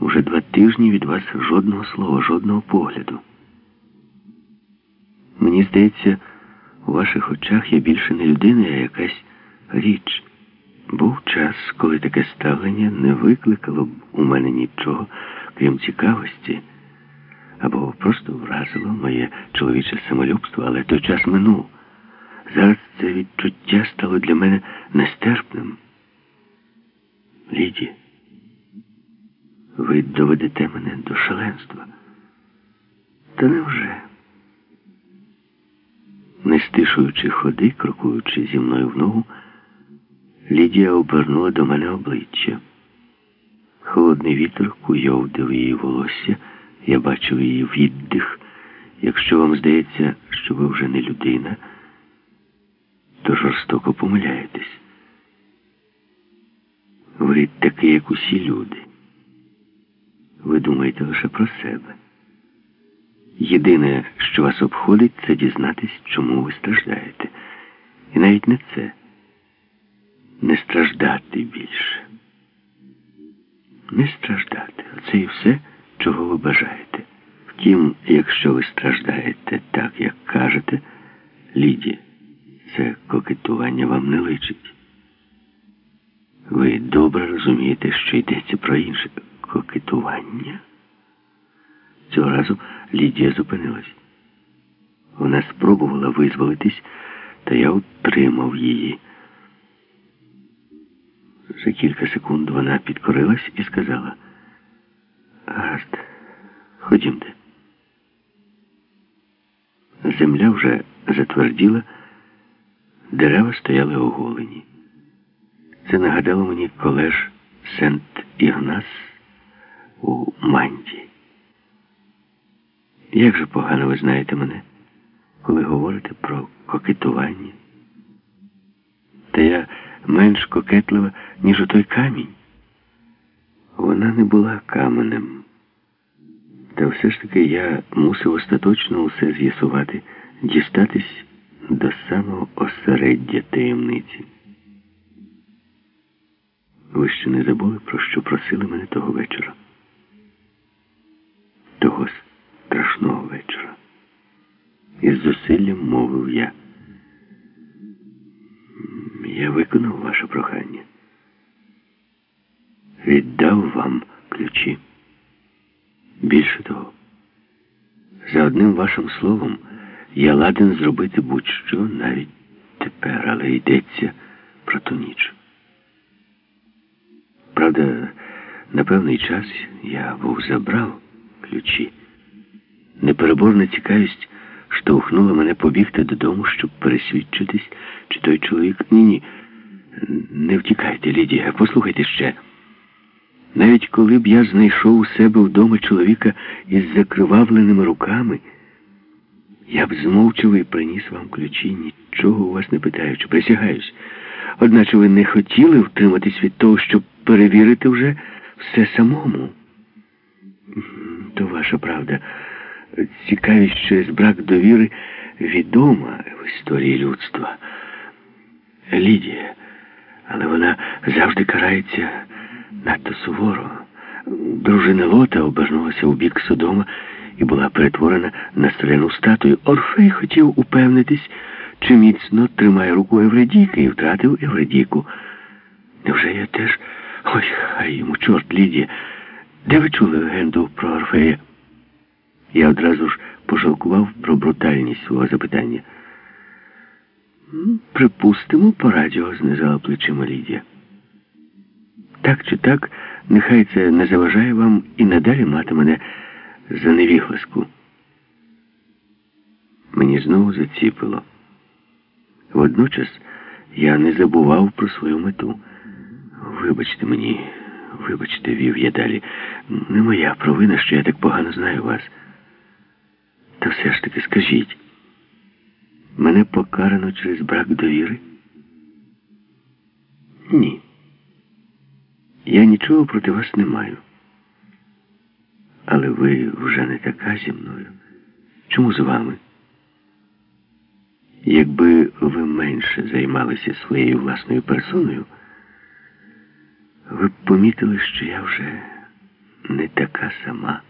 Уже два тижні від вас жодного слова, жодного погляду. Мені здається, у ваших очах я більше не людина, а якась річ. Був час, коли таке ставлення не викликало б у мене нічого, крім цікавості, або просто вразило моє чоловіче самолюбство, але той час минув. Зараз це відчуття стало для мене нестерпним. Ліді, ви доведете мене до шаленства. Та невже? Не стишуючи ходи, крокуючи зі мною в ногу, Лідія обернула до мене обличчя. Холодний вітер куйовдив її волосся, я бачив її віддих. Якщо вам здається, що ви вже не людина, то жорстоко помиляєтесь. Ви такий, як усі люди. Ви думаєте лише про себе. Єдине, що вас обходить, це дізнатись, чому ви страждаєте. І навіть не це. Не страждати більше. Не страждати. Оце і все, чого ви бажаєте. Втім, якщо ви страждаєте так, як кажете, Ліді, це кокетування вам не личить. Ви добре розумієте, що йдеться про інше кокетування. Цього разу Лідія зупинилась. Вона спробувала визволитись, та я утримав її. За кілька секунд вона підкорилась і сказала: Гаразд, ходімте. Земля вже затверділа, дерева стояли оголені. Це нагадало мені колеж Сент-Ігнас у Манді. Як же погано ви знаєте мене, коли говорите про кокетування? Та я менш кокетлива, ніж отой камінь. Вона не була каменем. Та все ж таки я мусив остаточно усе з'ясувати, дістатись до самого осереддя таємниці. Ви ще не забули, про що просили мене того вечора? Того страшного вечора. Із зусиллям мовив я. Я виконав ваше прохання. Віддав вам ключі. Більше того, за одним вашим словом, я ладен зробити будь-що навіть тепер, але йдеться про ту ніч. Правда, на певний час я був забрав ключі. Непереборна цікавість штовхнула мене побігти додому, щоб пересвідчитись, чи той чоловік. Ні-ні. Не втікайте, Лідія, послухайте ще. Навіть коли б я знайшов у себе вдома чоловіка із закривавленими руками, я б змовчав і приніс вам ключі, нічого у вас не питаючи, присягаюсь. Одначе ви не хотіли втриматись від того, щоб перевірити вже все самому. То ваша правда. Цікавість через брак довіри відома в історії людства. Лідія, але вона завжди карається надто суворо. Дружина Лота обернулася у бік Содома і була перетворена на соляну статую. Орфей хотів упевнитись, чи міцно тримає руку Евредіки і втратив Евредіку. Невже я теж... Ой, хай йому чорт, Лідія. Де ви чули легенду про Орфея? Я одразу ж пожалкував про брутальність свого запитання. Припустимо, по радіо знизала плечима Лідія. Так чи так, нехай це не заважає вам і надалі мати мене за невігласку. Мені знову заціпило. Водночас я не забував про свою мету. Вибачте мені, вибачте, вів я далі. Не моя провина, що я так погано знаю вас. Та все ж таки скажіть, мене покарано через брак довіри? Ні. Я нічого проти вас не маю. Але ви вже не така зі мною. Чому з вами? Якби ви менше займалися своєю власною персоною, ви помітили, що я вже не така сама.